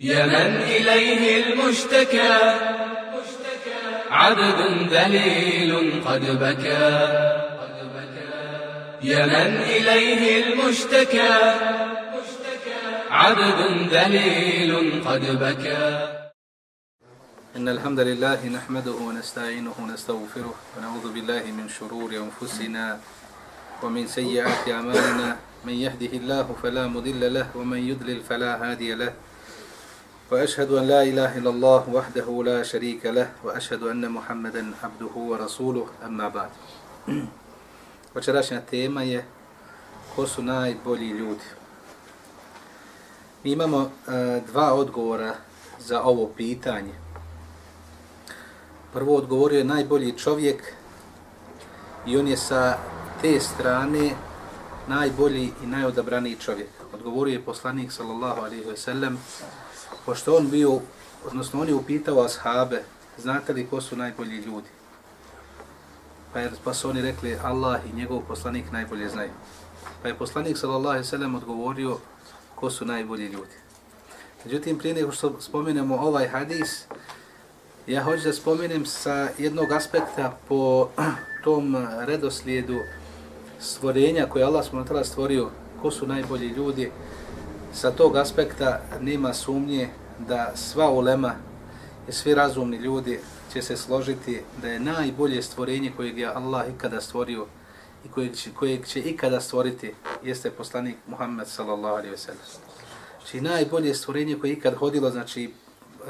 يا من إليه المشتكى. عبد ذليل قد بكى. يا من إليه المشتكى. عبد ذليل قد بكى. إن الحمد لله نحمده ونستعينه ونستغفره ونعوذ بالله من شرور أنفسنا ومن سيئات أعمالنا. من يهده الله فلا مضل له ومن يضلل فلا هادي له. وأشهد أن لا إله إلا الله وحده لا شريك له وأشهد أن محمدا عبده ورسوله أما بعد وشراشنا تيما هي كوسو ناي بولي لود Mi imamo uh, dva odgovora za ovo pitanje. Prvo odgovorio je najbolji čovjek i on je sa te strane najbolji i najodabraniji čovjek. Odgovorio je poslanik sallallahu alaihi ve sellem pošto on bio, odnosno on je upitao ashabe, znate li ko su najbolji ljudi? Pa, je, pa su oni rekli, Allah i njegov poslanik najbolje znaju. Pa je poslanik sallallahu odgovorio ko su najbolji ljudi. Međutim, prije nego što spomenemo ovaj hadis, ja hoću da spomenem sa jednog aspekta po tom redoslijedu stvorenja koje Allah s.a.v. stvorio, ko su najbolji ljudi, sa tog aspekta nema sumnje da sva ulema i svi razumni ljudi će se složiti da je najbolje stvorenje kojeg je Allah ikada stvorio i kojeg će, kojeg će ikada stvoriti jeste poslanik Muhammed sallallahu alaihi ve sellem. Znači najbolje stvorenje koje je ikad hodilo znači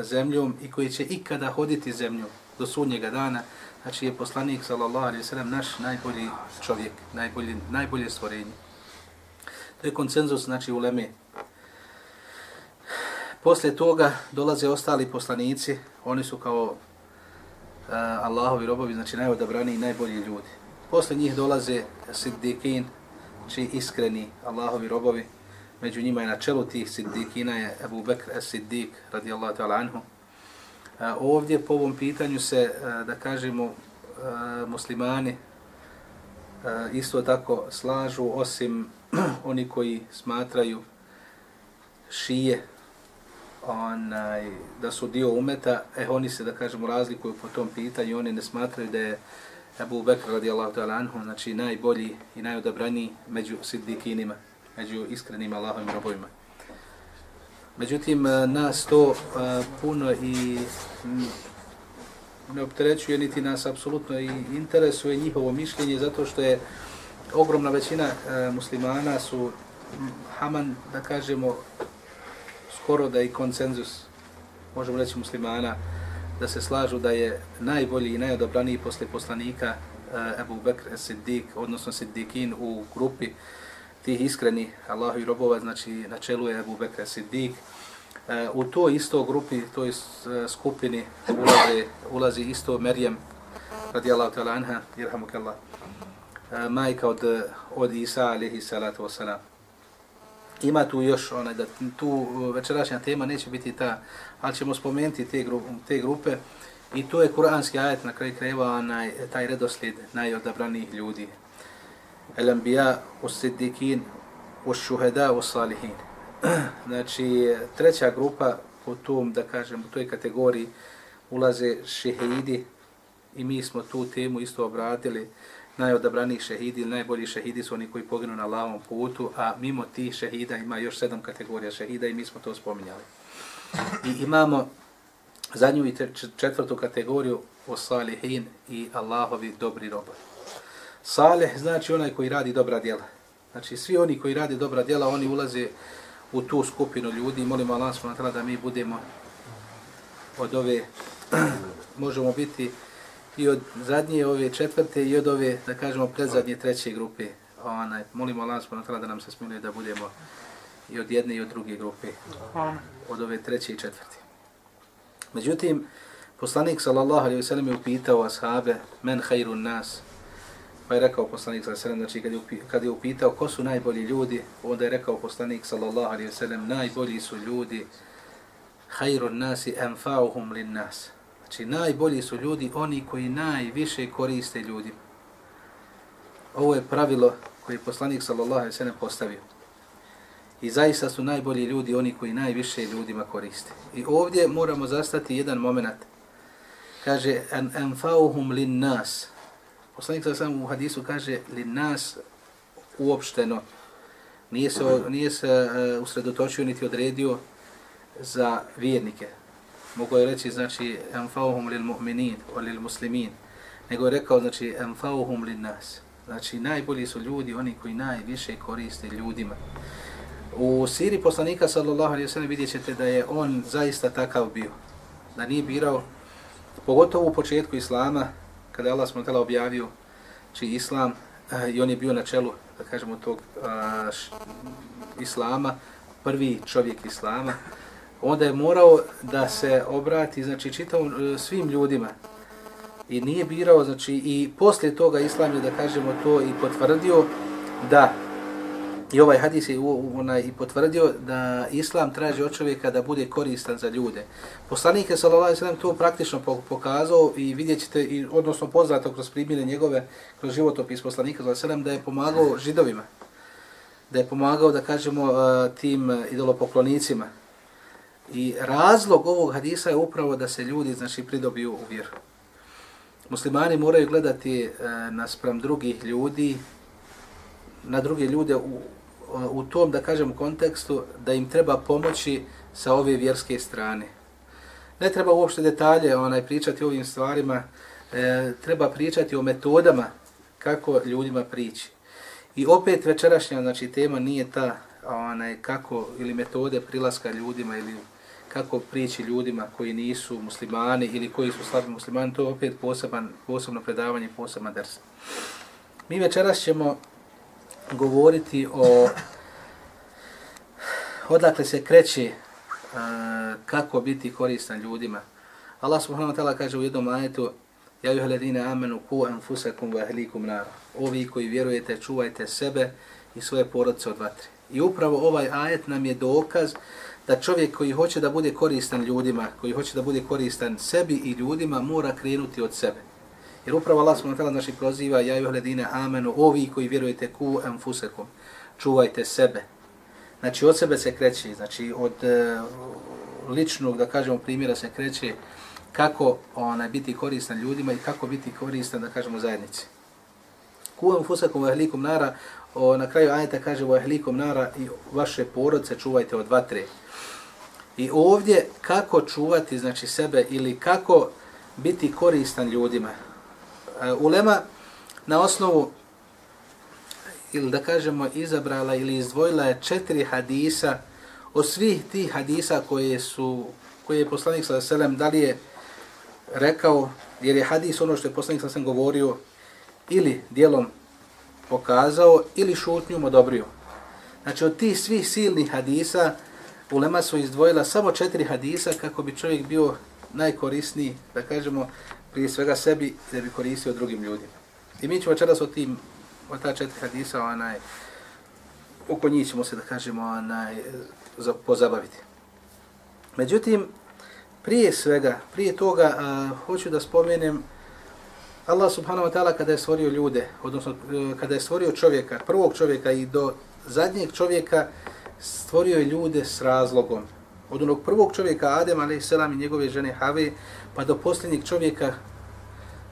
zemljom i koji će ikada hoditi zemljom do sudnjega dana, znači je poslanik sallallahu alaihi ve sellem naš najbolji čovjek, najbolji, najbolje stvorenje. To je koncenzus znači uleme Poslije toga dolaze ostali poslanici, oni su kao uh, Allahovi robovi, znači najodabrani i najbolji ljudi. Poslije njih dolaze siddiqin, znači iskreni Allahovi robovi. Među njima je na čelu tih siddiqina je Abu Bekr as-Siddiq radijallahu ta'ala anhu. Uh, ovdje po ovom pitanju se, uh, da kažemo, uh, muslimani uh, isto tako slažu, osim oni koji smatraju šije, onaj, da su dio umeta, eh, oni se, da kažemo, razlikuju po tom pitanju, oni ne smatraju da je Abu Bekr radijallahu ta'ala anhu, znači najbolji i najodabraniji među siddikinima, među iskrenim Allahovim robovima. Međutim, e, nas to uh, puno i ne opterećuje, niti nas apsolutno i interesuje njihovo mišljenje, zato što je ogromna većina uh, muslimana su haman, da kažemo, skoro da je konsenzus, možemo reći muslimana, da se slažu da je najbolji i najodobraniji posle poslanika e, Ebu Bekr Siddiq, odnosno Siddiqin u grupi tih iskreni Allahu i robova, znači na čelu je Ebu Bekr Siddiq. E, u to isto grupi, to e, skupini ulazi, ulazi isto Merjem, radijallahu ta'ala anha, irhamukallah, majka od, od Isa, alihi salatu wasalam ima tu još onaj da tu uh, večerašnja tema neće biti ta, ali ćemo spomenuti te, gru, te grupe i to je kuranski ajet na kraju krajeva onaj taj redoslijed najodabranijih ljudi. El anbiya us-siddiqin us-shuhada us-salihin. znači treća grupa po tom da kažem u toj kategoriji ulaze šehidi i mi smo tu temu isto obradili najodabraniji šehidi ili najbolji šehidi su oni koji poginu na lavom putu, a mimo tih šehida ima još sedam kategorija šehida i mi smo to spominjali. I imamo zadnju i četvrtu kategoriju o salihin i Allahovi dobri robovi. Salih znači onaj koji radi dobra djela. Znači svi oni koji radi dobra djela, oni ulaze u tu skupinu ljudi. Molimo Allah da mi budemo od ove, možemo biti i od zadnje ove četvrte i od ove, da kažemo, predzadnje treće grupe. Onaj, molimo Allah subhanahu da nam se smiluje da budemo i od jedne i od druge grupe. Od ove treće i četvrte. Međutim, poslanik sallallahu alejhi ve sellem je upitao ashabe men khairun nas. Pa je rekao poslanik sallallahu alejhi ve znači kad je kad je upitao ko su najbolji ljudi, onda je rekao poslanik sallallahu alejhi ve sellem najbolji su ljudi khairun nasi anfa'uhum lin nas. Znači, najbolji su ljudi oni koji najviše koriste ljudima. Ovo je pravilo koje je poslanik sallallahu alejhi ve sellem postavio. I zaista su najbolji ljudi oni koji najviše ljudima koriste. I ovdje moramo zastati jedan moment. Kaže, an anfauhum lin nas. Poslanik sa sam u hadisu kaže, lin nas uopšteno. Nije se, nije se uh, usredotočio niti odredio za vjernike. Mogu je reći, znači, enfauhum lil mu'minin, o lil muslimin. Nego je rekao, znači, enfauhum lin nas. Znači, najbolji su ljudi, oni koji najviše koriste ljudima. U siri poslanika sallallahu alejhi ve sellem vidjet ćete da je on zaista takav bio. Da nije birao, pogotovo u početku Islama, kada je Allah smo objavio či Islam, eh, i on je bio na čelu, da kažemo, tog a, š, Islama, prvi čovjek Islama, onda je morao da se obrati, znači, čitavom e, svim ljudima. I nije birao, znači, i poslije toga Islam je, da kažemo, to i potvrdio da I ovaj hadis je onaj i potvrdio da islam traži od čovjeka da bude koristan za ljude. Poslanik je sallallahu alejhi ve sellem to praktično pokazao i vidjećete i odnosno poznato kroz primjere njegove kroz životopis poslanika sallallahu alejhi ve sellem da je pomagao židovima. Da je pomagao da kažemo e, tim idolopoklonicima. I razlog ovog hadisa je upravo da se ljudi znači pridobiju u vjeru. Muslimani moraju gledati e, naspram drugih ljudi na druge ljude u, u tom, da kažem, kontekstu da im treba pomoći sa ove vjerske strane. Ne treba uopšte detalje onaj, pričati o ovim stvarima, e, treba pričati o metodama kako ljudima prići. I opet večerašnja znači, tema nije ta onaj, kako ili metode prilaska ljudima ili kako prići ljudima koji nisu muslimani ili koji su slabi muslimani, to je opet poseban, posebno predavanje, poseban ders. Mi večeras ćemo govoriti o odakle se kreće e, kako biti koristan ljudima. Allah subhanahu wa ta'ala kaže u jednom ajetu Ja juha ladine amenu ku anfusakum wa ahlikum nar. Ovi koji vjerujete, čuvajte sebe i svoje porodice od vatre. I upravo ovaj ajet nam je dokaz da čovjek koji hoće da bude koristan ljudima, koji hoće da bude koristan sebi i ljudima, mora krenuti od sebe. Jer upravo Allah subhanahu wa ta'ala naši proziva Ja juha ladine amenu, ovi koji vjerujete ku enfusekom, čuvajte sebe Znači od sebe se kreće, znači od e, ličnog, da kažemo, primjera se kreće kako onaj biti koristan ljudima i kako biti koristan, da kažemo, zajednici. Ku fusakum vahlikum nara, o, na kraju ajeta kaže vahlikum nara i vaše porodce čuvajte od vatre. I ovdje kako čuvati znači sebe ili kako biti koristan ljudima. E, ulema na osnovu ili da kažemo izabrala ili izdvojila je četiri hadisa od svih tih hadisa koje su koje je poslanik sa selem da li je rekao jer je hadis ono što je poslanik sa selem govorio ili dijelom pokazao ili šutnjom odobrio. Znači od tih svih silnih hadisa ulema su izdvojila samo četiri hadisa kako bi čovjek bio najkorisniji, da kažemo, prije svega sebi da bi koristio drugim ljudima. I mi ćemo čeras o tim o ta četiri hadisa, onaj, oko njih ćemo se, da kažemo, onaj, za, pozabaviti. Međutim, prije svega, prije toga, a, hoću da spomenem Allah subhanahu wa ta'ala kada je stvorio ljude, odnosno e, kada je stvorio čovjeka, prvog čovjeka i do zadnjeg čovjeka, stvorio je ljude s razlogom. Od onog prvog čovjeka, Adem, a.s. i njegove žene Have, pa do posljednjeg čovjeka,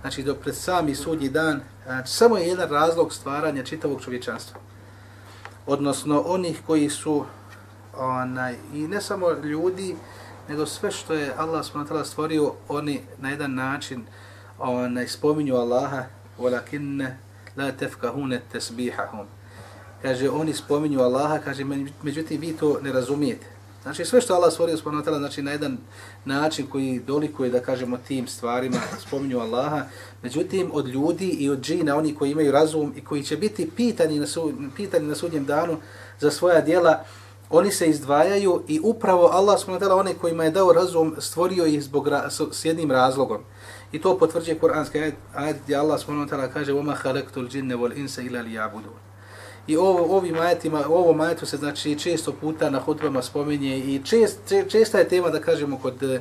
znači do pred sami sudnji dan, znači, samo je jedan razlog stvaranja čitavog čovječanstva. Odnosno onih koji su onaj, i ne samo ljudi, nego sve što je Allah s.w.t. stvorio, oni na jedan način onaj, spominju Allaha, وَلَكِنَّ لَا تَفْكَهُونَ تَسْبِيحَهُمْ Kaže, oni spominju Allaha, kaže, međutim, vi to ne razumijete. Znači sve što Allah stvorio subhanahu wa ta'ala znači na jedan način koji dolikuje da kažemo tim stvarima spominju Allaha. Međutim od ljudi i od džina oni koji imaju razum i koji će biti pitani na su, pitani na sudnjem danu za svoja djela oni se izdvajaju i upravo Allah subhanahu wa ta'ala one kojima je dao razum stvorio ih zbog s jednim razlogom. I to potvrđuje kuranski ajet, ajet gdje Allah subhanahu wa ta'ala kaže: "Wa ma khalaqtul jinna wal insa illa liya'budun." I ovo, ovim ajetima, ovo majetu se znači često puta na hutbama spominje i čest, česta je tema da kažemo kod,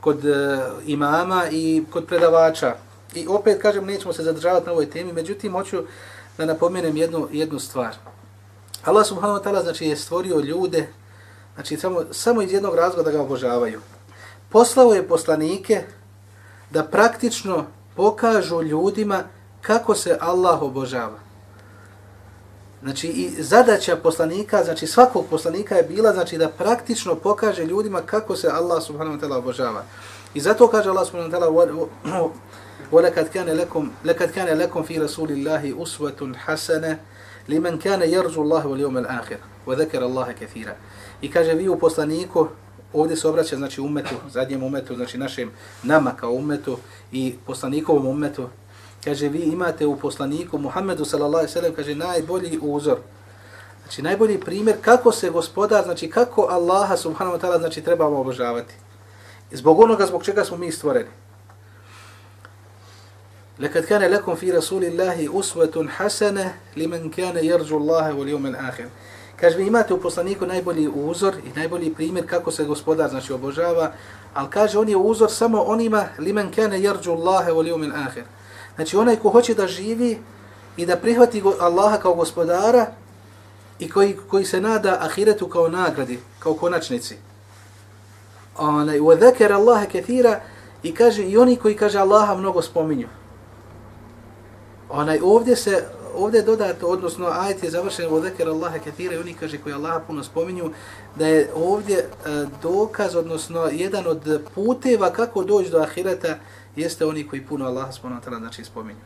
kod eh, imama i kod predavača. I opet kažem nećemo se zadržavati na ovoj temi, međutim hoću da napomenem jednu, jednu stvar. Allah subhanahu wa ta'ala znači je stvorio ljude znači samo, samo iz jednog razloga da ga obožavaju. Poslao je poslanike da praktično pokažu ljudima kako se Allah obožava. Znači i zadaća poslanika, znači svakog poslanika je bila znači da praktično pokaže ljudima kako se Allah subhanahu wa ta'ala obožava. I zato kaže Allah subhanahu wa ta'ala وَلَكَدْ كَانَ لَكُمْ لَكَدْ كَانَ لَكُمْ فِي رَسُولِ اللَّهِ أُسْوَةٌ حَسَنَةٌ لِمَنْ كَانَ يَرْجُ اللَّهَ وَالْيَوْمَ الْآخِرَ وَذَكَرَ اللَّهَ كَثِيرًا I kaže vi u poslaniku, ovdje se obraća znači umetu, zadnjem umetu, znači našem nama kao umetu i poslanikovom umetu, kaže vi imate u poslaniku Muhammedu sallallahu alejhi ve sellem kaže najbolji uzor. Znači najbolji primjer kako se gospodar, znači kako Allaha subhanahu wa ta'ala znači trebamo obožavati. Zbog onoga zbog čega smo mi stvoreni. Lekad kane lekom fi rasulillahi usvetun hasana limen kane jerđu Allahe vol jomel ahir. Kaže, vi imate u poslaniku najbolji uzor i najbolji primjer kako se gospodar znači obožava, ali kaže, on je uzor samo onima limen kane jerđu Allahe vol jomel ahir. Znači, onaj ko hoće da živi i da prihvati Allaha kao gospodara i koji, koji se nada ahiretu kao nagradi, kao konačnici. Onaj, u zekera Allaha kethira i kaže, i oni koji kaže Allaha mnogo spominju onaj ovdje se ovdje dodato, odnosno ajet je završen u zekir Allaha katira i oni kaže koji Allaha puno spominju da je ovdje e, dokaz, odnosno jedan od puteva kako doći do ahireta jeste oni koji puno Allah subhanahu wa ta'ala znači spominju.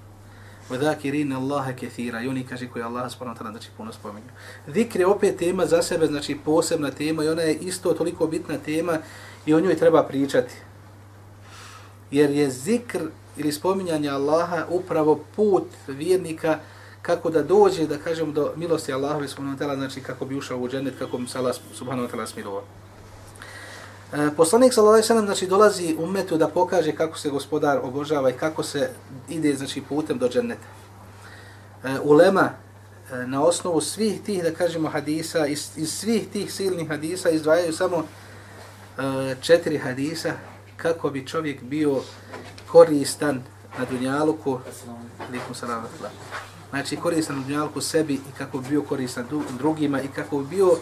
وَذَاكِرِينَ اللَّهَ كَثِيرًا I oni kaže koji Allah subhanahu wa ta'ala znači puno spominju. Zikr je opet tema za sebe, znači posebna tema i ona je isto toliko bitna tema i o njoj treba pričati. Jer je zikr ili spominjanje Allaha upravo put vjernika kako da dođe, da kažemo, do milosti Allaha subhanahu wa ta'ala, znači kako bi ušao u džennet, kako bi se Allah subhanahu wa ta'ala smilovao. E, poslanik sallallahu alejhi ve sellem znači dolazi u metu da pokaže kako se gospodar obožava i kako se ide znači putem do dženneta. E, ulema e, na osnovu svih tih da kažemo hadisa iz, iz svih tih silnih hadisa izdvajaju samo e, četiri hadisa kako bi čovjek bio koristan na dunjaluku, Alikum salam. Znači koristan na dunjaluku sebi i kako bi bio koristan drugima i kako bi bio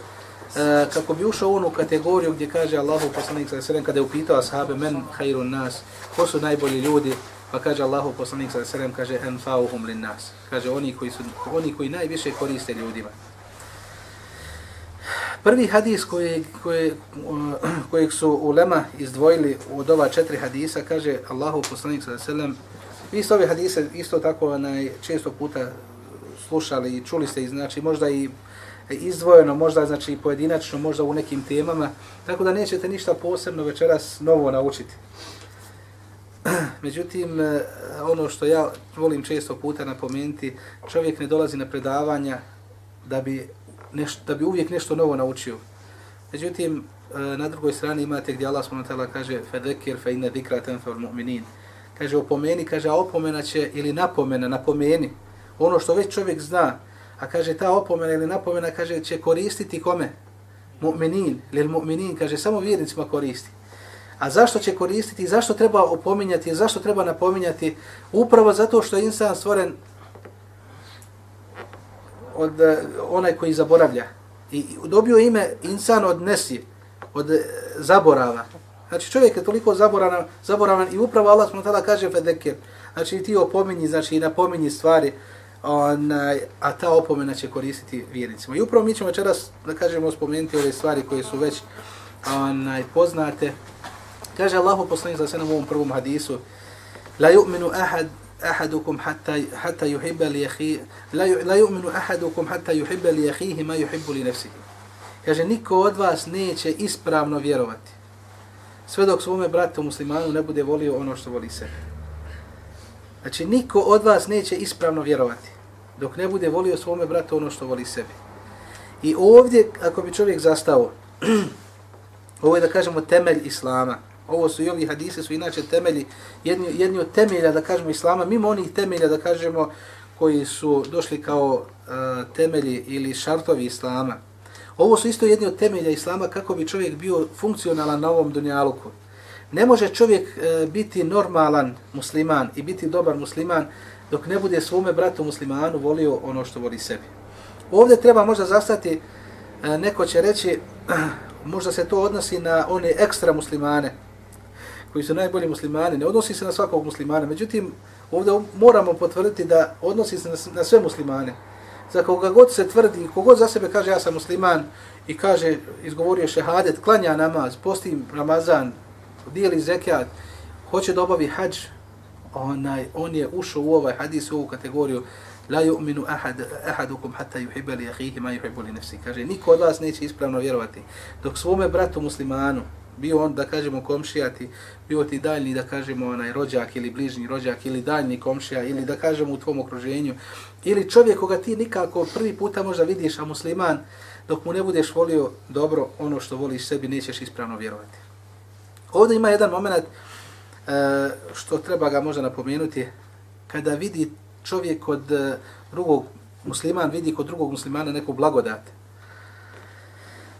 e, kako bi ušao u onu kategoriju gdje kaže Allahu poslanik sallallahu alejhi kada je upitao ashabe men khairun nas? Ko su najbolji ljudi? Pa kaže Allahu poslanik sallallahu alejhi kaže anfa'uhum lin nas kaže oni koji su oni koji najviše koriste ljudima. Prvi hadis koji, koji, kojeg su ulema izdvojili od ova četiri hadisa, kaže Allahu poslanik sallallahu alejhi ve sellem, vi ste ove hadise isto tako onaj, često puta slušali i čuli ste, znači možda i izdvojeno, možda znači pojedinačno, možda u nekim temama, tako da nećete ništa posebno večeras novo naučiti. Međutim, ono što ja volim često puta napomenuti, čovjek ne dolazi na predavanja da bi nešto, da bi uvijek nešto novo naučio. Međutim, e, na drugoj strani imate gdje Allah subhanahu wa ta'ala kaže فَذَكِرْ فَإِنَّ ذِكْرَ تَنْفَوْ الْمُؤْمِنِينَ Kaže opomeni, kaže a opomena će ili napomena, napomeni. Ono što već čovjek zna, a kaže ta opomena ili napomena, kaže će koristiti kome? Mu'minin, lil mu'minin, kaže samo vjernicima koristi. A zašto će koristiti, zašto treba opominjati, zašto treba napominjati? Upravo zato što je insan stvoren od eh, onaj koji zaboravlja. I dobio ime insan od nesi, od eh, zaborava. Znači čovjek je toliko zaboravan, zaboravan i upravo Allah smo tada kaže fedekir. Znači ti opominji, znači i napominji stvari, onaj, a ta opomena će koristiti vjernicima. I upravo mi ćemo večeras, da kažemo, spomenuti ove stvari koje su već onaj, poznate. Kaže Allahu poslanik za sve u ovom prvom hadisu, La yu'minu ahad ahadukum hatta hatta yuhibba li akhi la la yu'minu ahadukum hatta yuhibba li akhihi ma yuhibbu li nafsihi kaže niko od vas neće ispravno vjerovati sve dok svome bratu muslimanu ne bude volio ono što voli sebe znači niko od vas neće ispravno vjerovati dok ne bude volio svome bratu ono što voli sebe i ovdje ako bi čovjek zastao ovo je da kažemo temelj islama Ovo su i ovi hadise su inače temelji, jedni, jedni od temelja, da kažemo, islama, mimo onih temelja, da kažemo, koji su došli kao uh, temelji ili šartovi islama. Ovo su isto jedni od temelja islama kako bi čovjek bio funkcionalan na ovom dunjaluku. Ne može čovjek e, biti normalan musliman i biti dobar musliman dok ne bude svome bratu muslimanu volio ono što voli sebi. Ovdje treba možda zastati, e, neko će reći, možda se to odnosi na one ekstra muslimane, koji su najbolji muslimani, ne odnosi se na svakog muslimana. Međutim, ovdje moramo potvrditi da odnosi se na, na sve muslimane. Za koga god se tvrdi, kogod za sebe kaže ja sam musliman i kaže, izgovorio šehadet, klanja namaz, postim Ramazan, dijeli zekijat, hoće da obavi hađ, onaj, on je ušao u ovaj hadis, u ovu kategoriju, la yu'minu ahad, ahadukum hatta yuhibba li akhihi ma yuhibbu li nafsi. Kaže, niko od vas neće ispravno vjerovati. Dok svome bratu muslimanu, bio on, da kažemo, komšijati, bio ti daljni, da kažemo, onaj rođak ili bližnji rođak ili daljni komšija ili da kažemo u tvom okruženju, ili čovjek koga ti nikako prvi puta možda vidiš, a musliman, dok mu ne budeš volio dobro ono što voliš sebi, nećeš ispravno vjerovati. Ovdje ima jedan moment e, što treba ga možda napomenuti, kada vidi čovjek kod e, drugog musliman, vidi kod drugog muslimana neku blagodat.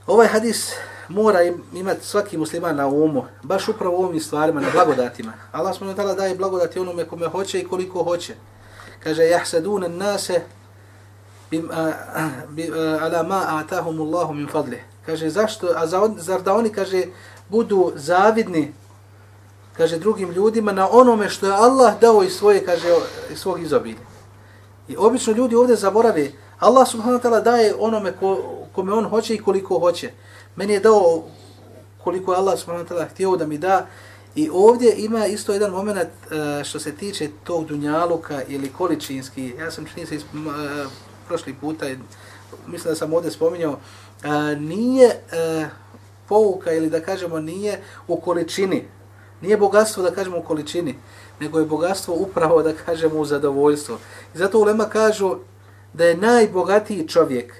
Ovaj hadis mora imati svaki musliman na umu, baš upravo u ovim stvarima, na blagodatima. Allah smo tala daje blagodati onome kome hoće i koliko hoće. Kaže, jahsadun nase bim, a, bi, a, ala ma atahum Allahu min fadlih. Kaže, zašto, a za, zar da oni, kaže, budu zavidni, kaže, drugim ljudima na onome što je Allah dao iz svoje, kaže, iz svog izobilja. I obično ljudi ovdje zaborave Allah subhanahu wa ta'ala daje onome ko, kome on hoće i koliko hoće. Meni je dao koliko je Allah subhanahu wa ta'ala htio da mi da. I ovdje ima isto jedan moment eh, što se tiče tog dunjaluka ili količinski. Ja sam čini se eh, prošli puta, mislim da sam ovdje spominjao, eh, nije pouka ili da kažemo nije u količini. Nije bogatstvo da kažemo u količini, nego je bogatstvo upravo da kažemo u zadovoljstvo. I zato ulema kažu da je najbogatiji čovjek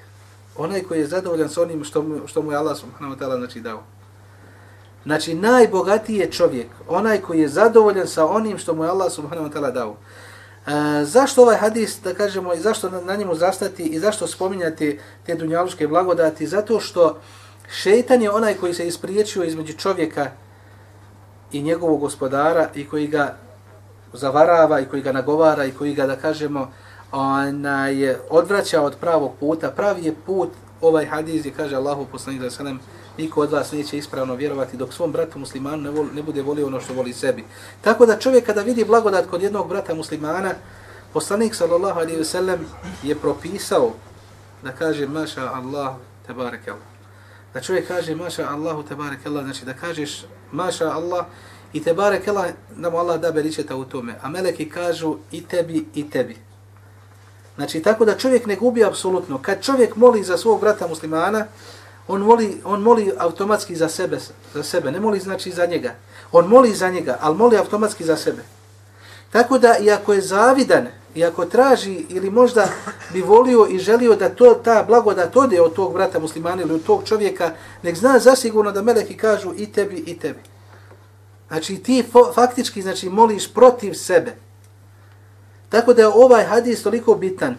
onaj koji je zadovoljan s onim što mu, što mu je Allah subhanahu wa ta'ala znači dao. Znači najbogatiji je čovjek, onaj koji je zadovoljan sa onim što mu je Allah subhanahu wa ta'ala dao. E, zašto ovaj hadis, da kažemo, i zašto na, na njemu zastati i zašto spominjati te dunjaluške blagodati? Zato što šeitan je onaj koji se ispriječio između čovjeka i njegovog gospodara i koji ga zavarava i koji ga nagovara i koji ga, da kažemo, ona je odvraća od pravog puta. Pravi je put ovaj hadis je kaže Allahu poslanik da sallam niko od vas neće ispravno vjerovati dok svom bratu muslimanu ne, voli, ne bude volio ono što voli sebi. Tako da čovjek kada vidi blagodat kod jednog brata muslimana, poslanik sallallahu alejhi ve sellem je propisao da kaže maša Allah tebarek Allah. Da čovjek kaže maša Allahu tebarek Allah, znači da kažeš maša Allah i tebarek Allah, da mu Allah da beričeta u tome. A meleki kažu i tebi i tebi. Znači, tako da čovjek ne gubi apsolutno. Kad čovjek moli za svog brata muslimana, on moli, on moli automatski za sebe, za sebe, ne moli znači za njega. On moli za njega, ali moli automatski za sebe. Tako da, iako je zavidan, iako traži ili možda bi volio i želio da to ta blagodat ode od tog brata muslimana ili od tog čovjeka, nek zna zasigurno da meleki kažu i tebi i tebi. Znači ti faktički znači moliš protiv sebe. Tako da je ovaj hadis toliko bitan.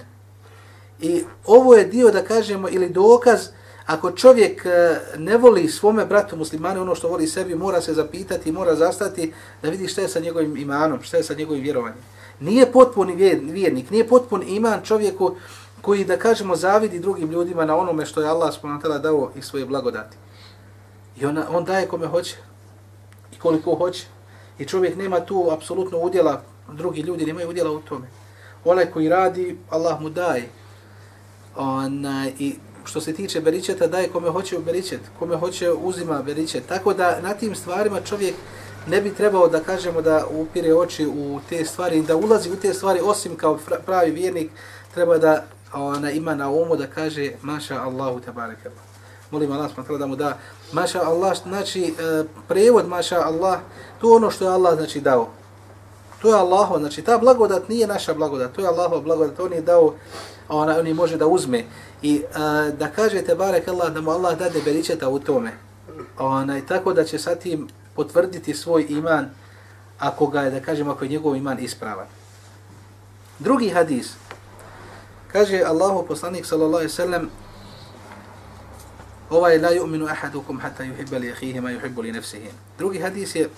I ovo je dio, da kažemo, ili dokaz, ako čovjek e, ne voli svome bratu muslimane ono što voli sebi, mora se zapitati, mora zastati da vidi šta je sa njegovim imanom, šta je sa njegovim vjerovanjem. Nije potpuni vjernik, nije potpun iman čovjeku koji, da kažemo, zavidi drugim ljudima na onome što je Allah s.w.t. dao i svoje blagodati. I on, on daje kome hoće i koliko hoće. I čovjek nema tu apsolutno udjela drugi ljudi nemaju udjela u tome. Onaj koji radi, Allah mu daje. Ona, I što se tiče beričeta, daje kome hoće beričet, kome hoće uzima beričet. Tako da na tim stvarima čovjek ne bi trebao da kažemo da upire oči u te stvari, da ulazi u te stvari osim kao pravi vjernik, treba da ona ima na umu da kaže maša Allahu tabaraka Molim Allah smatala da mu da maša Allah, znači e, prevod maša Allah, to ono što je Allah znači dao. To je Allaho, znači ta blagodat nije naša blagodat, to je Allaho blagodat, on je dao, ona, on je može da uzme. I uh, da kažete barek Allah da mu Allah dade beričeta u tome. Ona, tako da će sa tim potvrditi svoj iman ako ga je, da kažem, ako je njegov iman ispravan. Drugi hadis, kaže Allahu poslanik sallallahu alaihi sallam, ovaj la yu'minu ahadukum hatta yuhibba li akhihi ma yuhibbu li nafsihi. Drugi hadis je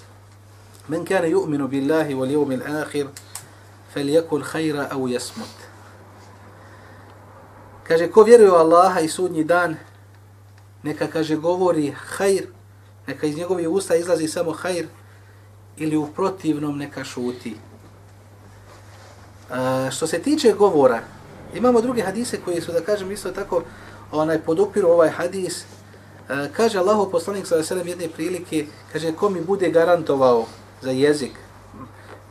men kana yu'minu billahi wal yawmil akhir falyakul khayra aw yasmut. Kaže ko vjeruje u Allaha i sudnji dan neka kaže govori khair neka iz njegovih usta izlazi samo hajr, ili u protivnom neka šuti. A, što se tiče govora, imamo druge hadise koji su, da kažem, isto tako, onaj podupiru ovaj hadis, a, kaže Allah poslanik sa sedem jedne prilike, kaže, ko mi bude garantovao za jezik,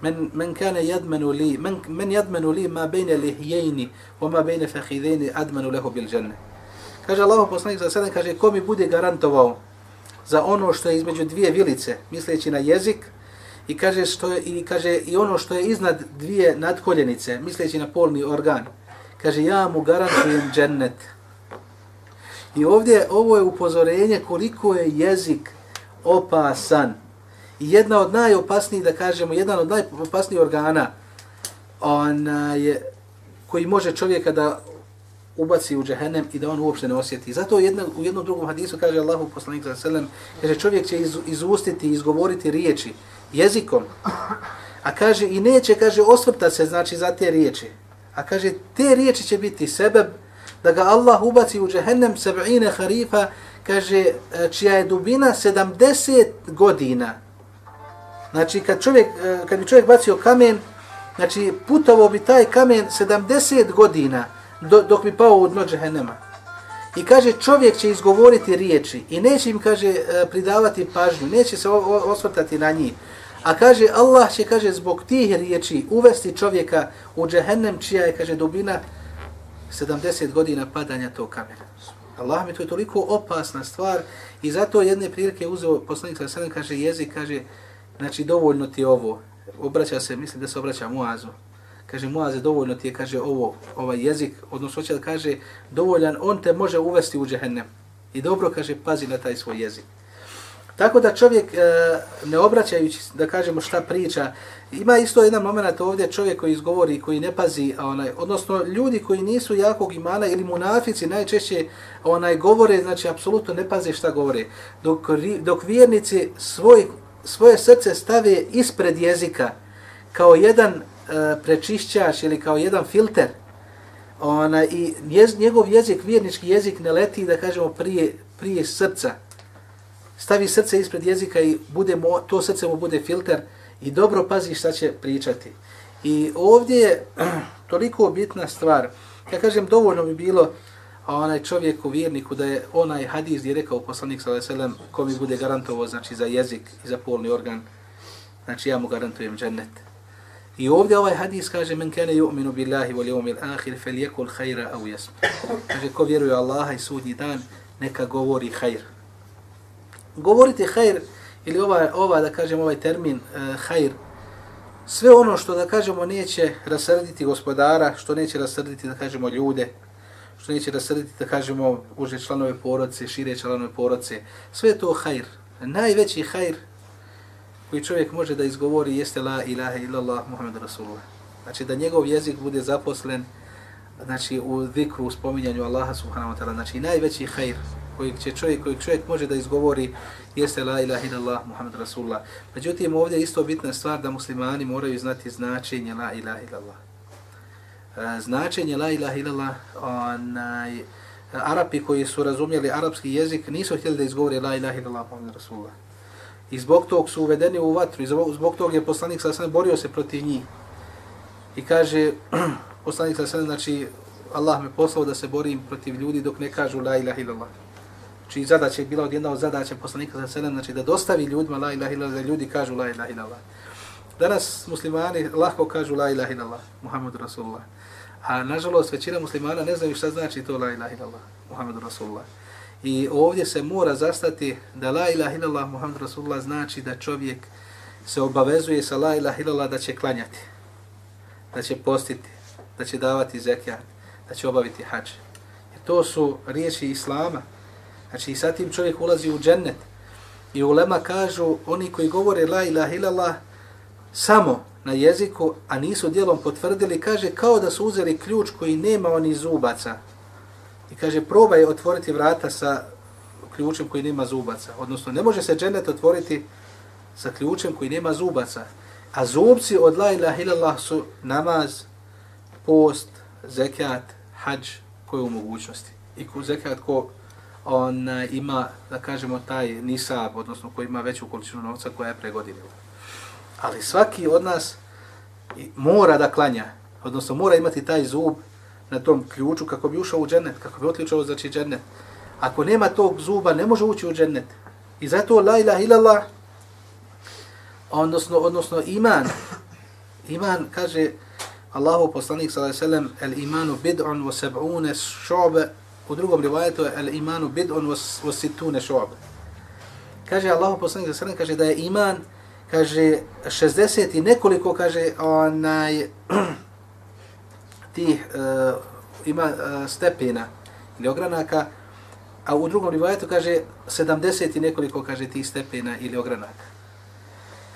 men men kana yadmanu li men men yadmanu li ma bejne lihyayni wa ma bejne fakhidhayn admanu lahu bil janna kaže Allah poslanik sa sedam kaže ko mi bude garantovao za ono što je između dvije vilice misleći na jezik i kaže što je i kaže i ono što je iznad dvije nadkoljenice misleći na polni organ. Kaže ja mu garantujem džennet. I ovdje ovo je upozorenje koliko je jezik opasan. I jedna od najopasnijih da kažemo jedan od najopasnijih organa ona je koji može čovjeka da ubaci u džehennem i da on uopšte ne osjeti. Zato jedna, u jednom drugom hadisu kaže Allahu poslanik za selem, kaže čovjek će iz, izustiti, izgovoriti riječi jezikom, a kaže i neće, kaže, osvrta se, znači, za te riječi. A kaže, te riječi će biti sebe da ga Allah ubaci u džehennem seb'ine harifa, kaže, e, čija je dubina 70 godina. Znači, kad, čovjek, e, kad bi čovjek bacio kamen, znači, putovo bi taj kamen 70 godina dok bi pao u dno džehennema. I kaže, čovjek će izgovoriti riječi i neće im, kaže, e, pridavati pažnju, neće se osvrtati na njih. A kaže, Allah će, kaže, zbog tih riječi uvesti čovjeka u džehennem čija je, kaže, dubina 70 godina padanja tog kamena. Allah mi to je toliko opasna stvar i zato jedne prilike uzeo poslanik sa kaže, jezik, kaže, znači, dovoljno ti ovo. Obraća se, mislim da se obraća Muazu. Kaže, Muaze, dovoljno ti je, kaže, ovo, ovaj jezik, odnosno hoće da kaže, dovoljan, on te može uvesti u džehennem. I dobro, kaže, pazi na taj svoj jezik. Tako da čovjek, e, ne obraćajući, da kažemo šta priča, ima isto jedan moment ovdje čovjek koji izgovori, koji ne pazi, onaj, odnosno ljudi koji nisu jakog imana ili munafici najčešće onaj govore, znači apsolutno ne pazi šta govore. Dok, dok vjernici svoj, svoje srce stave ispred jezika kao jedan E, prečišćaš ili kao jedan filter, ona, i jez, njegov jezik, vjernički jezik ne leti, da kažemo, prije, prije srca, stavi srce ispred jezika i bude mu, to srce mu bude filter i dobro pazi šta će pričati. I ovdje je toliko bitna stvar. Ja kažem, dovoljno bi bilo onaj čovjek u vjerniku da je onaj hadis gdje je rekao poslanik s.a.v. ko mi bude garantovao znači, za jezik i za polni organ, znači ja mu garantujem džennet. I ovdje ovaj hadis kaže men kane yu'minu billahi wal yawmil akhir falyakul khayra aw yasmut. Kaže ko vjeruje Allaha i sudnji dan neka govori khair govoriti hajr, ili ova, ova da kažem ovaj termin eh, uh, hajr, sve ono što da kažemo neće rasrditi gospodara, što neće rasrditi da kažemo ljude, što neće rasrditi da kažemo uže članove porodce, šire članove porodce, sve to hajr. Najveći hajr koji čovjek može da izgovori jeste la ilaha illallah Muhammed Rasulullah. Znači da njegov jezik bude zaposlen znači u zikru, u spominjanju Allaha subhanahu wa ta'ala. Znači najveći hajr koji će čovjek, koji čovjek može da izgovori jeste la ilaha illallah Muhammed Rasulullah. Međutim, ovdje je isto bitna stvar da muslimani moraju znati značenje la ilaha illallah. E, značenje la ilaha illallah, onaj, Arapi koji su razumjeli arapski jezik nisu htjeli da izgovori la ilaha illallah Muhammed Rasulullah. I zbog tog su uvedeni u vatru i zbog, zbog tog je poslanik sa sve borio se protiv njih. I kaže, poslanik sa sve, znači, Allah me poslao da se borim protiv ljudi dok ne kažu la ilaha illallah Znači zadaća je bila od jedna od zadaća poslanika sa sedem, znači da dostavi ljudima la ilaha illallah, da ljudi kažu la ilaha illallah. Danas muslimani lahko kažu la ilaha illallah, Muhammedu Rasulullah. A nažalost većina muslimana ne znaju šta znači to la ilaha illallah, Muhammedu Rasulullah. I ovdje se mora zastati da la ilaha illallah, Muhammed Rasulullah znači da čovjek se obavezuje sa la ilaha illallah da će klanjati, da će postiti, da će davati zekijat, da će obaviti hađ. Jer to su riječi Islama, Znači i sa tim čovjek ulazi u džennet. I ulema kažu, oni koji govore la ilaha illallah samo na jeziku, a nisu dijelom potvrdili, kaže kao da su uzeli ključ koji nema oni zubaca. I kaže, probaj otvoriti vrata sa ključem koji nema zubaca. Odnosno, ne može se džennet otvoriti sa ključem koji nema zubaca. A zubci od la ilaha illallah su namaz, post, zekat, hađ, koje u mogućnosti. I ko zekat ko on ima, da kažemo, taj nisab, odnosno ko ima veću količinu novca koja je pregodinila. Ali svaki od nas mora da klanja, odnosno mora imati taj zub na tom ključu kako bi ušao u džennet, kako bi otličao znači džennet. Ako nema tog zuba, ne može ući u džennet. I zato la ilaha illallah, odnosno, odnosno iman, iman kaže Allahu poslanik sallallahu alejhi ve sellem el imanu bid'un wa sab'una shu'ba u drugom rivajetu el imanu bid'un wa sittuna shu'ba kaže Allahu poslanik sallallahu alejhi ve sellem kaže da je iman kaže 60 i nekoliko kaže onaj tih uh, ima uh, stepena ili ogranaka a u drugom rivajetu kaže 70 i nekoliko kaže tih stepena ili ogranaka.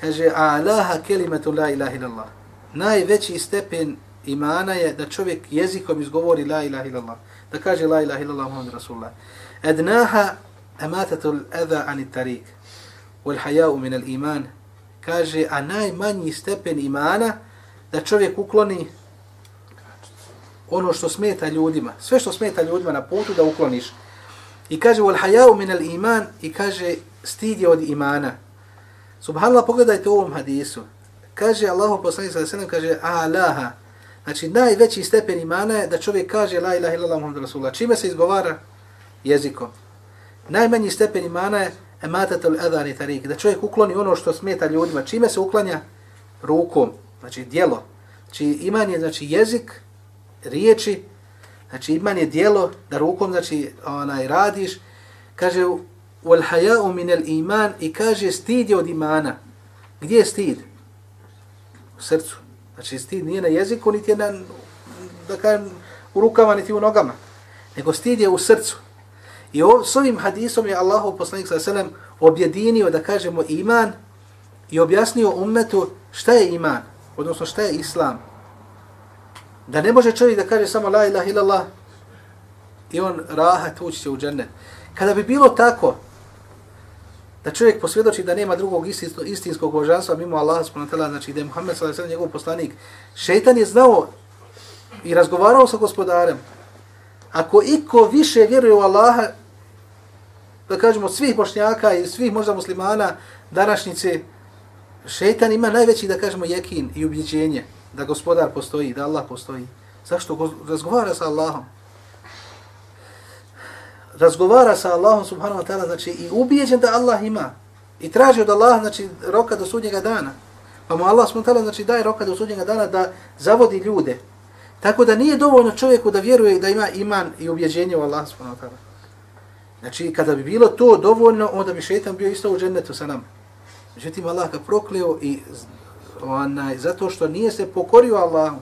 Kaže alaha kelimetu la ilaha illallah. Najveći stepen imana je da čovjek jezikom izgovori la ilaha illallah. Da kaže la ilaha illallah muhammed rasulullah. Adnaha amatatul adha an tariq wal hajau min al iman. Kaže a najmanji stepen imana da čovjek ukloni ono što smeta ljudima sve što smeta ljudima na putu da ukloniš i kaže wal haya'u min al iman i kaže stid je od imana Subhanallah, pogledajte u ovom hadisu. Kaže Allahu poslanik sallallahu alejhi ve kaže alaha. Znači najveći stepen imana je da čovjek kaže la ilaha illallah muhammedur rasulullah. Čime se izgovara? Jezikom. Najmanji stepen imana je ematatul adani tarik. Da čovjek ukloni ono što smeta ljudima. Čime se uklanja? Rukom. Znači djelo. Znači iman je znači jezik, riječi, znači iman je djelo da rukom znači onaj radiš. Kaže wal haya'u min al iman i kaže stid je od imana. Gdje je stid? U srcu. Znači stid nije na jeziku, niti je na, da kažem, u rukama, niti u nogama. Nego stid je u srcu. I ov, s ovim hadisom je Allahu poslanik sallallahu objedinio da kažemo iman i objasnio ummetu šta je iman, odnosno šta je islam. Da ne može čovjek da kaže samo la ilaha illallah i on rahat ući će u džennet. Kada bi bilo tako, da čovjek posvjedoči da nema drugog istinskog božanstva mimo Allaha subhanahu wa ta'ala, znači da je Muhammed sallallahu alejhi njegov poslanik. Šejtan je znao i razgovarao sa gospodarem. Ako iko više vjeruje u Allaha, da kažemo svih bošnjaka i svih možda muslimana današnjice, šejtan ima najveći, da kažemo, jekin i ubjeđenje da gospodar postoji, da Allah postoji. Zašto? Razgovara sa Allahom razgovara sa Allahom subhanahu wa ta'ala, znači i ubijeđen da Allah ima. I traži od Allaha, znači, roka do sudnjega dana. Pa mu Allah subhanahu wa ta'ala, znači, daje roka do sudnjega dana da zavodi ljude. Tako da nije dovoljno čovjeku da vjeruje da ima iman i ubjeđenje u Allah subhanahu wa ta'ala. Znači, kada bi bilo to dovoljno, onda bi šetan bio isto u džennetu sa nama. Međutim, Allah ga prokleo i onaj, zato što nije se pokorio Allahu,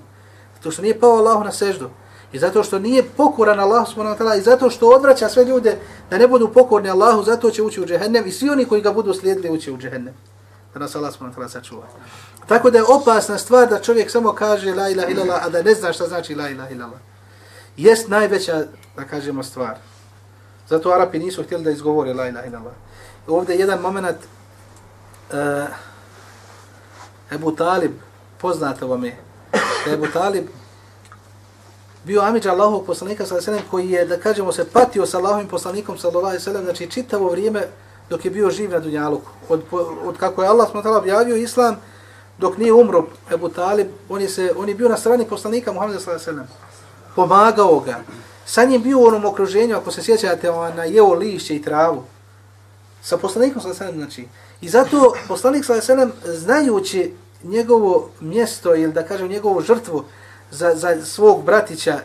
zato što nije pao Allahu na seždu, I zato što nije pokoran Allahu subhanahu wa ta'ala i zato što odvraća sve ljude da ne budu pokorni Allahu, zato će ući u džehennem i svi oni koji ga budu slijedili ući u džehennem. Da nas Allah subhanahu wa ta'ala sačuva. Tako da je opasna stvar da čovjek samo kaže la ilaha illallah, a da ne zna šta znači la ilaha illallah. Jest najveća, da kažemo, stvar. Zato Arapi nisu htjeli da izgovore la ilaha illallah. Ovdje jedan moment, uh, Ebu Talib, poznato vam je, Ebu Talib bio Amidža Allahovog poslanika sallallahu alejhi koji je da kažemo se patio sa Allahovim poslanikom sallallahu alejhi ve sellem znači čitavo vrijeme dok je bio živ na dunjaluku. Od, od kako je Allah smutala objavio islam dok nije umro Abu Talib on je se on je bio na strani poslanika Muhameda sallallahu alejhi ve sellem. Pomagao ga. Sa njim bio u onom okruženju ako se sjećate ona na jeo lišće i travu. Sa poslanikom sallallahu alejhi ve znači i zato poslanik sallallahu alejhi ve sellem znajući njegovo mjesto ili da kažem njegovu žrtvu za, za svog bratića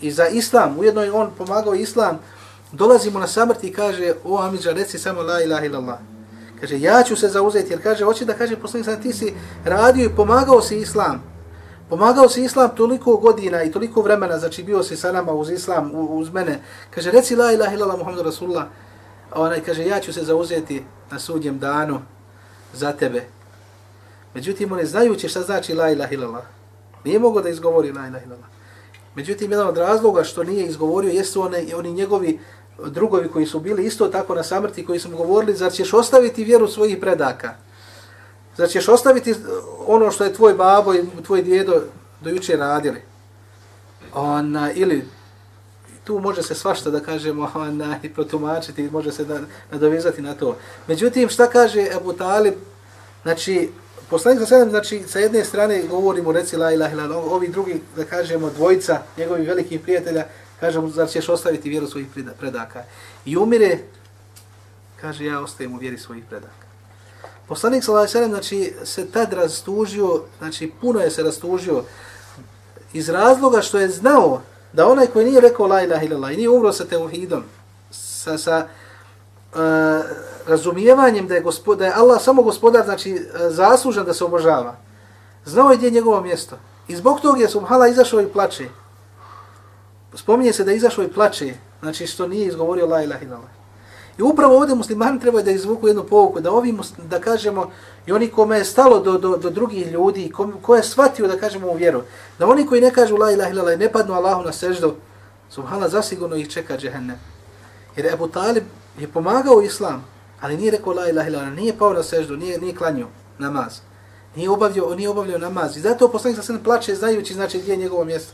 i za islam, ujedno je on pomagao islam, dolazi mu na samrt i kaže, o Amidža, reci samo la ilaha illallah. Kaže, ja ću se zauzeti, jer kaže, hoće da kaže, poslanik sam, ti si radio i pomagao si islam. Pomagao si islam toliko godina i toliko vremena, znači bio si sa nama uz islam, uz mene. Kaže, reci la ilaha illallah Muhammed Rasulullah. Onaj kaže, ja ću se zauzeti na sudnjem danu za tebe. Međutim, oni znajući šta znači la ilaha illallah. Nije mogao da izgovori la ilaha illallah. Međutim, jedan od razloga što nije izgovorio jesu one, oni njegovi drugovi koji su bili isto tako na samrti, koji su mu govorili, zar ćeš ostaviti vjeru svojih predaka? Zar ćeš ostaviti ono što je tvoj babo i tvoj djedo do juče radili? Ona, ili tu može se svašta da kažemo na, protumačiti, može se da, nadovezati na to. Međutim, šta kaže Abu Talib? Znači, poslanik sa sedam, znači, sa jedne strane govorimo, reci la ilaha ila, ovi drugi, da kažemo, dvojica, njegovih velikih prijatelja, kažemo, zar ćeš ostaviti vjeru svojih predaka? I umire, kaže, ja ostajem u vjeri svojih predaka. Poslanik sa sedam, znači, se tad rastužio, znači, puno je se rastužio, iz razloga što je znao da onaj koji nije rekao la ilaha illallah i nije umro sa teuhidom, sa, sa uh, razumijevanjem da je, gospod, da je Allah samo gospodar, znači eh, zaslužan da se obožava, znao je gdje je njegovo mjesto. I zbog toga je Subhala izašao i plače. Spominje se da je izašao i plače, znači što nije izgovorio la ilaha illallah. I upravo ovdje muslimani trebaju da izvuku jednu povuku, da ovi, da kažemo, i oni kome je stalo do, do, do drugih ljudi, ko, ko je shvatio, da kažemo, u vjeru, da oni koji ne kažu la ilaha illallah i ne padnu Allahu na seždu, subhala, zasigurno ih čeka džehennem. Jer Ebu Talib je pomagao islam, ali nije rekao la ilaha illallah, nije pao na seždu, nije, nije klanio namaz. Nije obavljao, nije obavljao namaz. I zato poslanik sa sve plače znajući znači gdje je njegovo mjesto.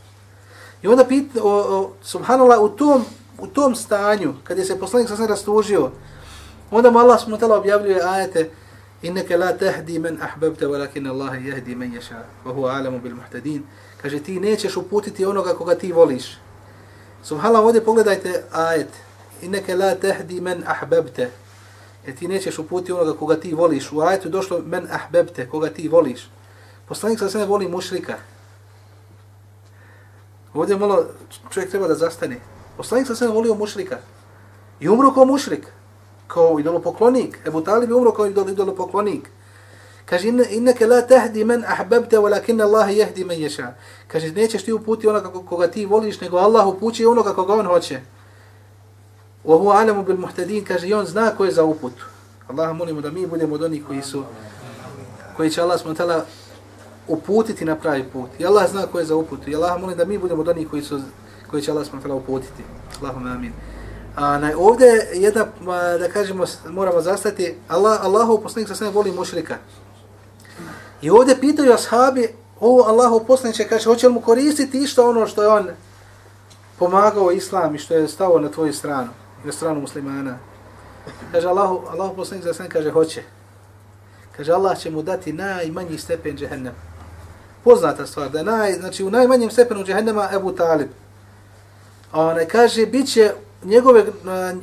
I onda pita, o, o, subhanallah, u tom u tom stanju, kad je se poslanik sasvim rastužio, onda mu Allah subhanahu objavljuje ajete inneke la tahdi men ahbabte, walakin Allah jahdi men ješa, wa huwa alamu bil muhtadin. Kaže, ti nećeš uputiti onoga koga ti voliš. Subhanallah, ovdje pogledajte ajet. Inneke la tahdi men ahbabte. Jer ti nećeš uputiti onoga koga ti voliš. U ajetu došlo men ahbabte, koga ti voliš. Poslanik sa sve voli mušrika. Ovdje malo čovjek treba da zastane. Poslanik sa sve volio mušrika. I umro kao mušrik, kao idolopoklonik. Ebu Talib je umro kao idolopoklonik. Kaže, inneke la tahdi men ahbabte, walakin Allah jehdi men ješa. Kaže, nećeš ti uputi onoga koga ti voliš, nego Allah upući onoga koga on hoće. Wa huwa alamu bil muhtadin, kaže, i on zna ko je za uput. Allah molimo da mi budemo od onih koji su, koji će Allah smutala uputiti na pravi put. I Allah zna ko je za uput. I Allah molim da mi budemo od onih koji su koji će Allah s.w.t. uputiti. Allahumma amin. A na, ovdje jedna, da kažemo, moramo zastati, Allah, Allahu poslanik sa sve voli mušrika. I ovdje pitaju ashabi, ovo Allahu poslanik će kaže, hoće li mu koristiti išto ono što je on pomagao islam i što je stao na tvoju stranu, na stranu muslimana. Kaže Allahu, Allahu poslanik sa sve kaže, hoće. Kaže, Allah će mu dati najmanji stepen džehennem. Poznata stvar, da je naj, znači u najmanjem stepenu džehennema Ebu Talib A ona kaže biće njegove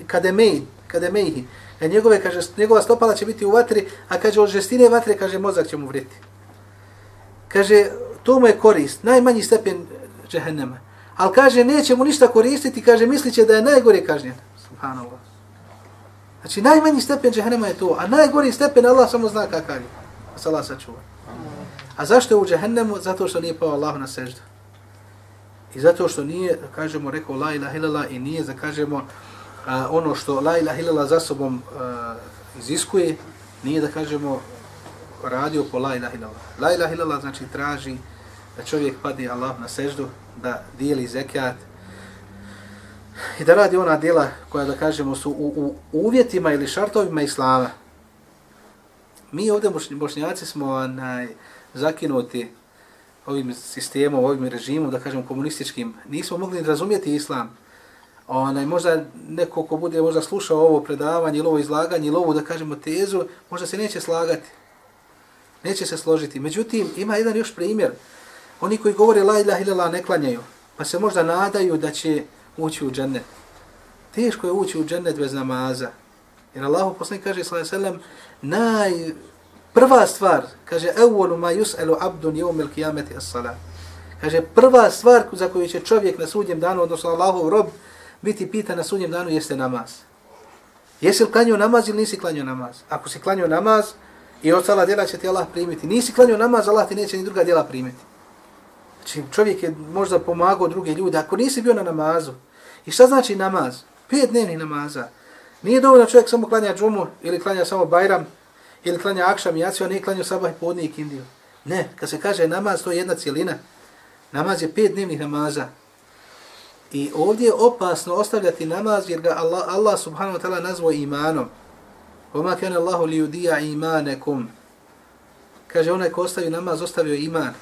kademeji, kademeji, a e, njegove kaže njegova stopala će biti u vatri a kaže od žestine vatre kaže mozak će mu vriti kaže to mu je korist najmanji stepen džehennema. Al kaže neće mu ništa koristiti kaže misliće da je najgore kažnjen. Subhanallah. Znači najmanji stepen džehennema je to a najgori stepen Allah samo zna kakav je. Allah sačuva. A zašto je u džehennemu? Zato što nije pao Allah na seždu. I zato što nije, kažemo, rekao la ilaha illallah i nije, da kažemo, a, ono što la ilaha illallah za sobom a, iziskuje, nije, da kažemo, radio po la ilaha illallah. La ilaha illallah znači traži da čovjek padne Allah na seždu, da dijeli zekat i da radi ona djela koja, da kažemo, su u, u uvjetima ili šartovima islama. Mi ovdje bošnjaci smo onaj, zakinuti ovim sistemom, ovim režimom, da kažem komunističkim, nismo mogli razumjeti islam. Onaj, možda neko ko bude možda slušao ovo predavanje ili ovo izlaganje ili ovo, da kažemo, tezu, možda se neće slagati. Neće se složiti. Međutim, ima jedan još primjer. Oni koji govore la ilaha illallah ne klanjaju, pa se možda nadaju da će ući u džennet. Teško je ući u džennet bez namaza. Jer Allah poslanik kaže, sallallahu alejhi ve sellem, naj Prva stvar, kaže, evvolu ma yus'alu abdun yawm al-qiyamati as-salat. Kaže, prva stvar za koju će čovjek na sudnjem danu, odnosno Allahov rob, biti pita na sudnjem danu jeste namaz. Jesi li klanio namaz ili nisi klanio namaz? Ako si klanio namaz i ostala djela će ti Allah primiti. Nisi klanio namaz, Allah ti neće ni druga djela primiti. Znači, čovjek je možda pomagao druge ljude. Ako nisi bio na namazu, i šta znači namaz? Pet dnevnih namaza. Nije dovoljno čovjek samo klanja džumu ili klanja samo bajram, ili klanja akšam i jaciju, a ne klanja sabah i podne i kindiju. Ne, kad se kaže namaz, to je jedna cijelina. Namaz je pet dnevnih namaza. I ovdje je opasno ostavljati namaz jer ga Allah, Allah subhanahu wa ta'ala nazvao imanom. Oma kene Allahu li udija imanekum. Kaže, onaj ko ostavi namaz, ostavio iman.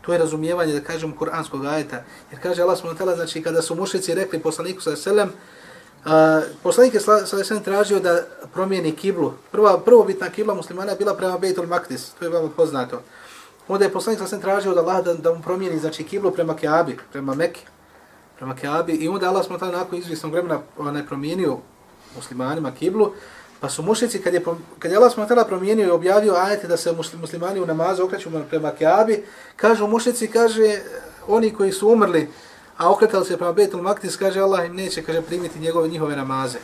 To je razumijevanje, da kažemo, kuranskog ajeta. Jer kaže Allah subhanahu wa ta'ala, znači kada su mušici rekli poslaniku s.a.v. A, poslanik je s.a.v. tražio da promijeni kiblu. Prva, prvobitna kibla muslimana je bila prema Bejtul Maktis, to je vama poznato. Onda je poslanik s.a.v. tražio da Allah da, da mu promijeni znači, kiblu prema Keabi, prema Mekke, prema Keabi. I onda Allah s.a.v. nakon izvjesnog vremena onaj promijenio muslimanima kiblu. Pa su mušici, kad je, kad je Allah s.a.v. promijenio i objavio ajete da se muslimani u namazu okreću prema Keabi, kažu mušici, kaže, oni koji su umrli, a okretali se prema Betul Maktis, kaže Allah im neće kaže, primiti njegove, njihove namaze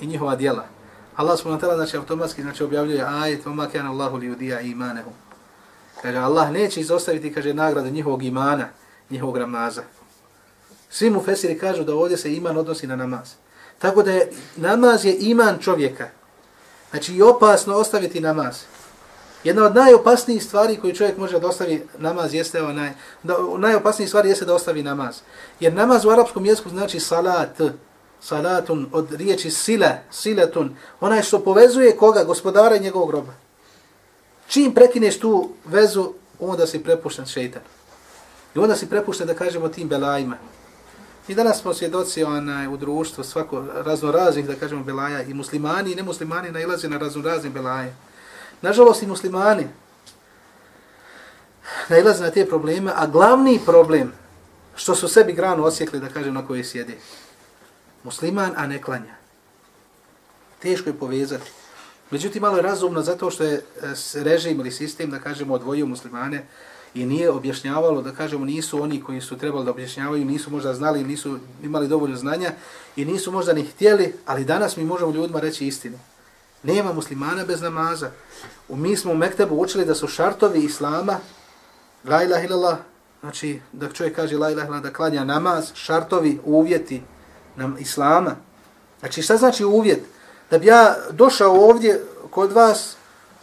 i njihova djela. Allah Subhanahu taala znači automatski znači, objavljuje ajet, wa ma kana Allahu li udija imanahum. Kaže, Allah neće izostaviti, kaže, nagradu njihovog imana, njihovog namaza. Svi mu fesiri kažu da ovdje se iman odnosi na namaz. Tako da je, namaz je iman čovjeka. Znači i opasno ostaviti namaz. Jedna od najopasnijih stvari koju čovjek može da ostavi namaz jeste ovaj onaj, da, najopasnijih stvari jeste da ostavi namaz. Jer namaz u arapskom jeziku znači salat, salatun od riječi sila, silatun, onaj što povezuje koga, gospodara i njegovog groba. Čim prekineš tu vezu, onda si prepušten šeitan. I onda si prepušten da kažemo tim belajima. I danas smo svjedoci onaj, u društvu svako razno raznih, da kažemo, belaja. I muslimani i nemuslimani nailaze na razno raznih belaje. Nažalost i muslimani nailaze na te probleme, a glavni problem što su sebi granu osjekli, da kažem, na kojoj sjede. Musliman, a ne klanja. Teško je povezati. Međutim, malo je razumno zato što je e, režim ili sistem, da kažemo, odvojio muslimane i nije objašnjavalo, da kažemo, nisu oni koji su trebali da objašnjavaju, nisu možda znali, nisu imali dovoljno znanja i nisu možda ni htjeli, ali danas mi možemo ljudima reći istinu. Nema muslimana bez namaza. U mi smo u Mektebu učili da su šartovi Islama, la ilaha illallah, znači da čovjek kaže la ilaha illallah, da klanja namaz, šartovi, uvjeti nam Islama. Znači šta znači uvjet? Da bi ja došao ovdje kod vas,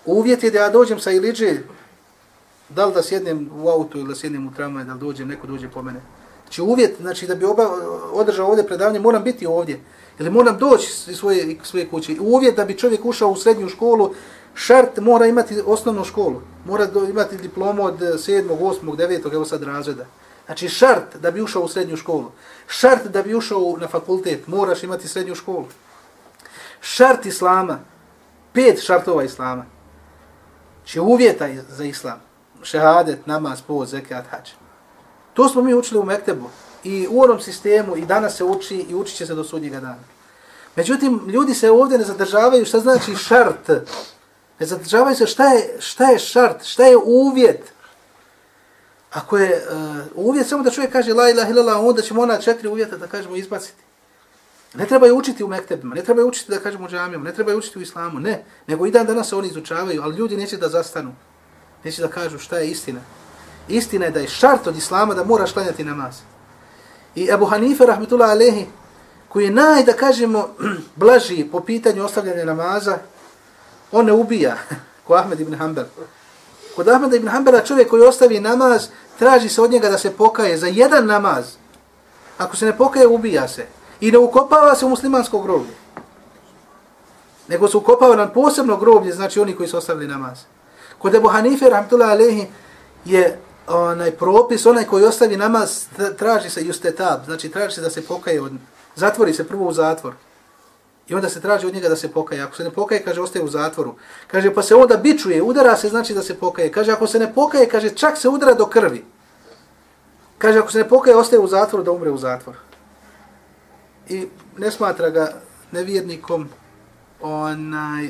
uvjet je da ja dođem sa iliđe, da li da sjednem u auto ili da sjednem u tramvaj, da li dođem, neko dođe po mene. Znači uvjet, znači da bi oba, održao ovdje predavanje, moram biti ovdje. Ili moram doći iz svoje, svoje kuće. Uvjet da bi čovjek ušao u srednju školu, šart mora imati osnovnu školu. Mora do, imati diplomu od 7., 8., 9., evo sad razreda. Znači šart da bi ušao u srednju školu. Šart da bi ušao na fakultet, moraš imati srednju školu. Šart islama, pet šartova islama. Znači uvjeta za islam šehadet, namaz, poz, zekat, hač. To smo mi učili u Mektebu i u onom sistemu i danas se uči i učit će se do sudnjega dana. Međutim, ljudi se ovdje ne zadržavaju šta znači šart. Ne zadržavaju se šta je, šta je šart, šta je uvjet. Ako je uh, uvjet samo da čovjek kaže la ilaha illallah, onda ćemo ona četiri uvjeta da kažemo izbaciti. Ne treba je učiti u mektebima, ne treba je učiti da kažemo u džamijama, ne treba je učiti u islamu, ne. Nego i dan danas se oni izučavaju, ali ljudi neće da zastanu neće da kažu šta je istina. Istina je da je šart od islama da moraš klanjati namaz. I Abu Hanife, rahmetullah alehi, koji je naj, da kažemo, blaži po pitanju ostavljanja namaza, on ne ubija, ko Ahmed ibn Hanbel. Kod Ahmeda ibn Hanbela čovjek koji ostavi namaz, traži se od njega da se pokaje za jedan namaz. Ako se ne pokaje, ubija se. I ne ukopava se u muslimansko groblje. Nego se ukopava na posebno groblje, znači oni koji su ostavili namaz. Kod Ebu Hanife, rahmatullahi alehi, je onaj propis, onaj koji ostavi namaz, traži se justetab, znači traži se da se pokaje, od, zatvori se prvo u zatvor. I onda se traži od njega da se pokaje. Ako se ne pokaje, kaže, ostaje u zatvoru. Kaže, pa se onda bičuje, udara se, znači da se pokaje. Kaže, ako se ne pokaje, kaže, čak se udara do krvi. Kaže, ako se ne pokaje, ostaje u zatvoru, da umre u zatvor. I ne smatra ga nevjernikom, onaj,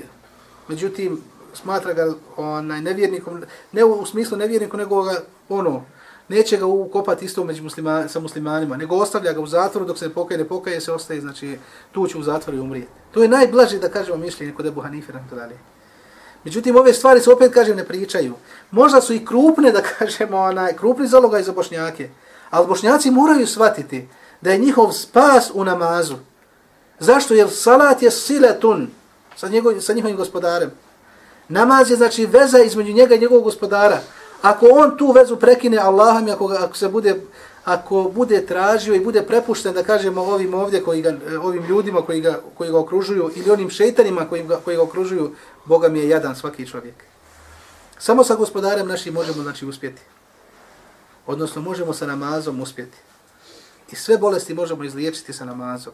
međutim, smatra ga onaj nevjernikom, ne u, smislu nevjernikom, nego ga, ono, neće ga ukopati isto među muslima, sa muslimanima, nego ostavlja ga u zatvoru dok se ne pokaje, ne pokaje se, ostaje, znači, tu će u zatvoru i umrijeti. To je najblaže da kažemo mišljenje kod Ebu Hanife, tako dalje. Međutim, ove stvari se opet, kažem, ne pričaju. Možda su i krupne, da kažemo, onaj, krupni zaloga i za bošnjake, ali bošnjaci moraju shvatiti da je njihov spas u namazu. Zašto? Jer salat je siletun sa, njegov, sa njihovim gospodarem. Namaz je znači veza između njega i njegovog gospodara. Ako on tu vezu prekine Allahom, ako, ako se bude ako bude tražio i bude prepušten da kažemo ovim ovdje koji ga, ovim ljudima koji ga, koji ga okružuju ili onim šejtanima koji ga, koji ga okružuju, Boga mi je jadan svaki čovjek. Samo sa gospodarem našim možemo znači uspjeti. Odnosno, možemo sa namazom uspjeti. I sve bolesti možemo izliječiti sa namazom.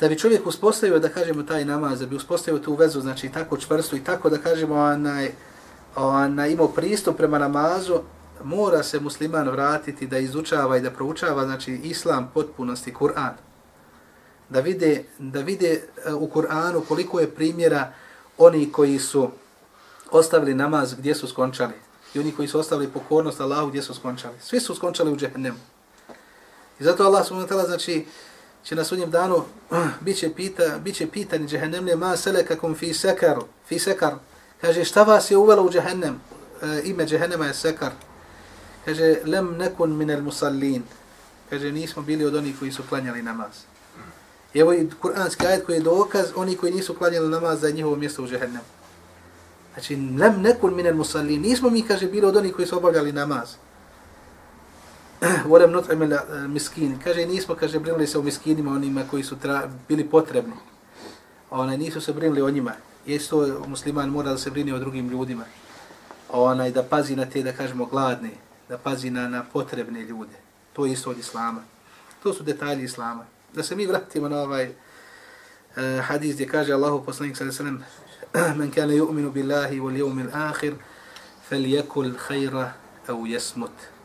Da bi čovjek uspostavio, da kažemo, taj namaz, da bi uspostavio tu vezu, znači tako čvrstu i tako, da kažemo, onaj, onaj, imao pristup prema namazu, mora se musliman vratiti da izučava i da proučava, znači, islam potpunosti, Kur'an. Da vide, da vide e, u Kur'anu koliko je primjera oni koji su ostavili namaz gdje su skončali. I oni koji su ostavili pokornost Allahu gdje su skončali. Svi su skončali u džehennemu. I zato Allah subhanahu wa ta'ala znači će na sudnjem danu biće pita biće pitani džehennemlje ma selekakum fi sekar fi sekar. Kaže šta vas je uvelo u džehennem? E, ime džehennema je sekar. Kaže lem nekun min al musallin. Kaže nismo bili od onih koji su klanjali namaz. I evo i kuranski ajet koji je dokaz oni koji nisu klanjali namaz za njihovo mjesto u džehennemu Znači, lem nekun minel musallin. Nismo mi, kaže, bili od onih koji su obavljali namaz. volem not imela eh, miskin. Kaže, nismo, kaže, brinuli se o miskinima, onima koji su tra, bili potrebni. Ona, nisu se brinuli o njima. Isto musliman mora da se brine o drugim ljudima. Ona, da pazi na te, da kažemo, gladne. Da pazi na, na potrebne ljude. To je isto od islama. To su detalji islama. Da se mi vratimo na ovaj uh, hadis gdje kaže Allahu poslanik sallallahu alejhi ve sellem: "Men kana yu'minu billahi wal yawmil akhir, falyakul khayra aw yasmut."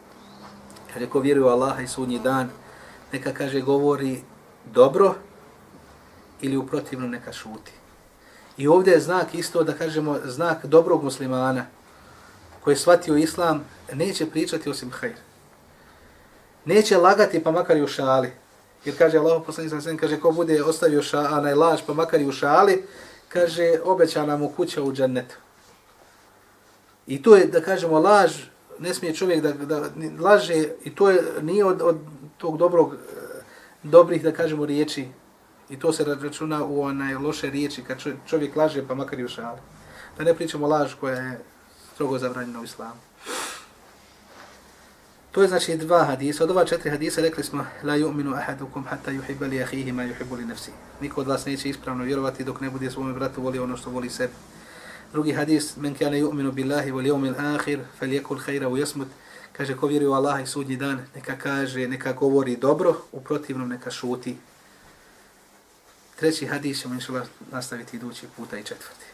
Kaže ko vjeruje u Allaha i sudnji dan neka kaže govori dobro ili u protivno neka šuti. I ovdje je znak isto da kažemo znak dobrog muslimana koji je shvatio islam neće pričati osim hajr. Neće lagati pa makar i u šali. Jer kaže Allah poslanik kaže ko bude ostavio ša, šala, laž pa makar i u šali kaže, obećana mu kuća u džennetu. I to je, da kažemo, laž, ne smije čovjek da, da laže, i to je, nije od, od tog dobrog, e, dobrih, da kažemo, riječi. I to se računa u onaj loše riječi, kad čovjek laže, pa makar i u šali. Da ne pričamo laž koja je strogo zabranjena u islamu. To je znači dva hadisa. Od ova četiri hadisa rekli smo la yu'minu ahadukum hatta yuhibba li akhihi ma yuhibbu li nafsi. Niko od vas neće ispravno vjerovati dok ne bude svom bratu volio ono što voli sebi. Drugi hadis men kana yu'minu billahi wal yawmil akhir falyakul khayra wa yasmut. Kaže ko vjeruje u Allaha i sudnji dan, neka kaže, neka govori dobro, u protivnom neka šuti. Treći hadis ćemo inshallah nastaviti idući puta i četvrti.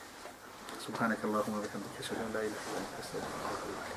Subhanakallahumma wa bihamdika ashhadu an la ilaha